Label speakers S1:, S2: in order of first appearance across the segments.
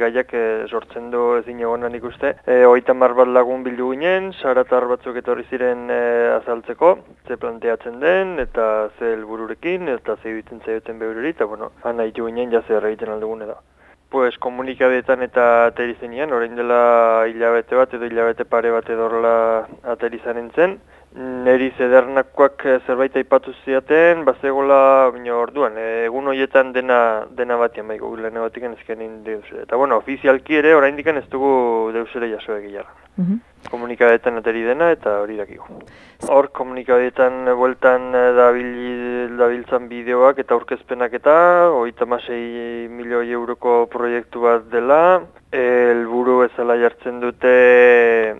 S1: gaiak e, sortzen du ezin egonan ikuste. E, Oita bat lagun bildu ginen, saratar batzuk etorri ziren e, azaltzeko, ze planteatzen den, eta ze helbururekin, eta ze ibitzen zaioten behurri, eta bueno, ana hitu ginen jaze erraiten aldugune da. Pues komunikadetan eta aterizenian, orain dela hilabete bat edo hilabete pare bat edorla aterizaren zen, Neri zedernakoak eh, zerbait aipatu ziaten, bazegola bino orduan, egun horietan dena dena batian bai Google batik ezkenin deus. Eta bueno, ofizialki ere oraindik ez dugu deus ere jaso egiara. Mm -hmm. Komunikadetan ateri dena eta hori dakigu. Hor komunikadetan bueltan eh, dabil, dabiltzan bideoak eta aurkezpenak eta hogeita masei milioi euroko proiektu bat dela. Elburu ezala jartzen dute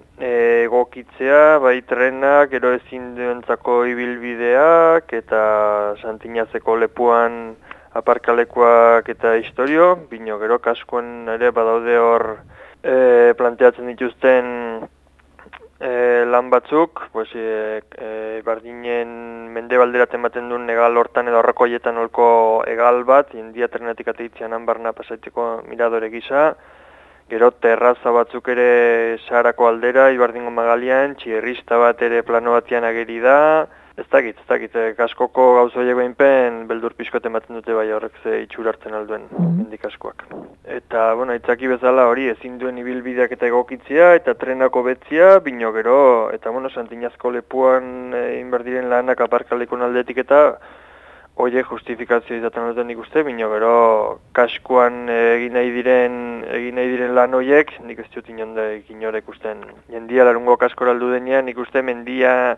S1: egokitzea, bai trenak, gero ezin duentzako ibilbideak, eta santinazeko lepuan aparkalekuak eta historio, bino gero kaskoen ere badaude hor e, planteatzen dituzten e, lan batzuk, pues, e, e, bardinen mende balderat ematen duen egal hortan edo horrekoietan olko egal bat, india trenetik ateitzean anbarna pasaiteko miradore gisa, Gero terraza batzuk ere Sarako aldera, Ibardingo Magalian, txierrista bat ere plano batian ageri da. Ez dakit, ez dakit, eh, kaskoko gauzoiek behinpen beldur pixkote ematen dute bai horrek ze itxur hartzen alduen mm askoak. Eta, bueno, itzaki bezala hori ezin duen ibilbideak eta egokitzia eta trenako betzia, bino gero, eta bueno, santinazko lepuan e, inberdiren lanak aparkalekon aldetik eta Oie justifikazio izaten duten nik uste, bino gero kaskuan egin nahi diren egin nahi diren lan horiek, nik ez dut inonde inorek usten. Jendia larungo kaskora aldu denean, nik uste mendia,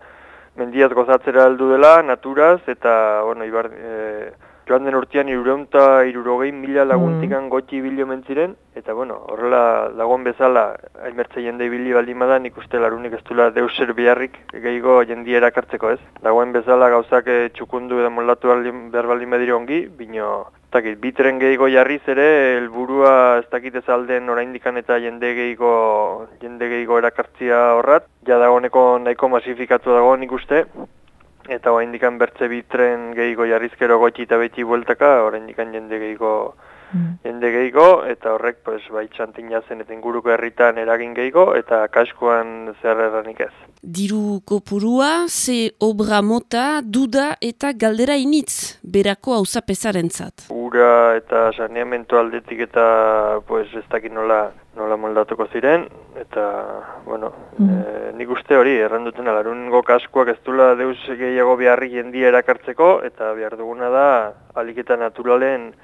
S1: mendiaz gozatzera aldu dela, naturaz, eta, bueno, ibar, e, joan den urtean irureunta irurogei mila laguntikan mm. gotxi bilo mentziren, eta bueno, horrela dagoen bezala, hainbertze jende ibili baldin badan, ikuste larunik ez dula deuser biharrik gehiago jendia erakartzeko ez. Dagoen bezala gauzak eh, txukundu edo mollatu behar baldin badire ongi, bino, Takit, bitren gehiago jarriz ere, helburua ez dakit ez alden oraindikan eta jende gehiago, jende gehiago erakartzia horrat. Ja dagoeneko nahiko masifikatu dago nik uste, eta hoa indikan bertze bitren gehigo jarrizkero gotxi eta beti bueltaka, hori indikan jende gehigo mm. jende gehigo, eta horrek pues, bai txantin jazen eta inguruko herritan eragin gehigo, eta kaskoan zer erranik ez.
S2: Diru kopurua, ze obra mota, duda eta galdera initz, berako hau zat.
S1: Ura eta saneamento aldetik eta pues, ez dakit nola nola moldatuko ziren, eta, bueno, mm. e, nik uste hori, erranduten alarungo kaskoak ez dula deus gehiago beharri jendia erakartzeko, eta behar duguna da, aliketa naturalen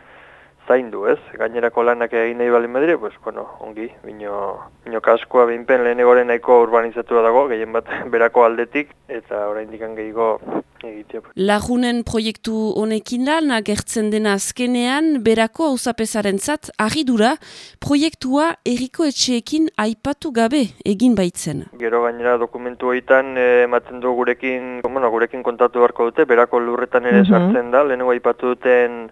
S1: zaindu, ez? Gainerako lanak egin nahi balen badire, pues, bueno, ongi, bino, bino kaskoa behinpen lehen egoren nahiko urbanizatu dago, gehien bat berako aldetik, eta orain dikan gehiago egitea.
S2: Lagunen proiektu honekin lan, agertzen dena azkenean, berako hauzapesaren zat, dura, proiektua eriko etxeekin aipatu gabe egin baitzen.
S1: Gero gainera dokumentu horietan eh, ematen du gurekin, bueno, gurekin kontatu beharko dute, berako lurretan ere mm sartzen da, lehenengo aipatu duten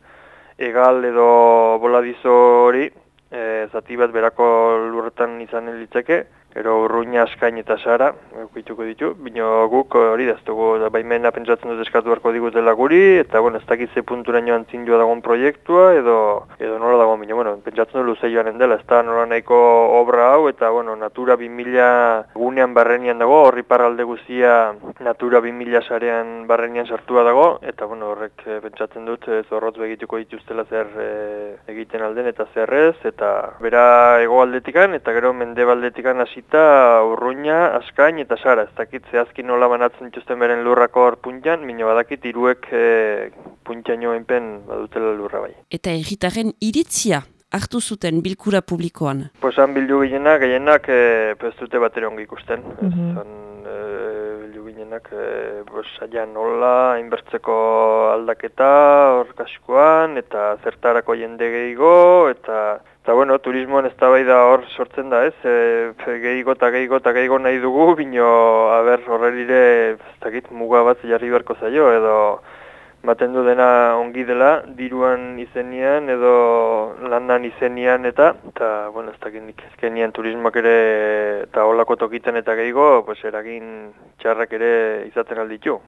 S1: egal edo boladizo hori, e, zati bat berako lurretan izan litzeke, Ero urruina askain eta sara, eukituko ditu, bino guk hori daztugu, da baimena pentsatzen dut eskatu beharko digutela guri, eta bueno, ez dakitze puntura nioan zindua dagoen proiektua, edo, edo nola dagoen, bino, bueno, pentsatzen dut luzei joanen dela, ez da nola nahiko obra hau, eta bueno, Natura 2000 gunean barrenian dago, horri parralde guzia Natura 2000 sarean barrenian sartua dago, eta bueno, horrek e, pentsatzen dut ez horrotz begituko dituztela zer e, egiten alden, eta zerrez, eta bera egoaldetikan, eta gero mendebaldetikan hasi eta urruina, askain eta sara. Ez dakit zehazki nola banatzen dituzten beren lurrako hor puntian, minio badakit iruek e, puntiaino enpen badutela lurra bai.
S2: Eta egitaren iritzia hartu zuten bilkura publikoan?
S1: Posan bildu gillenak, gehienak e, pestute bat ere ongi ikusten. Mm -hmm. e, bildu gillenak, e, nola, inbertzeko aldaketa, hor kaskoan, eta zertarako jende gehiago, eta Eta, bueno, turismoan ez bai da hor sortzen da, ez? E, gehiago eta gehiago eta gehiago nahi dugu, bino, haber, horrelire, ez dakit, muga bat jarri beharko zaio, edo baten du dena ongi dela, diruan izenian, edo landan izenian, eta, eta, bueno, ez dakit, nik ezkenian turismoak ere, eta holako tokiten eta gehiago, pues, eragin txarrak ere izaten alditu.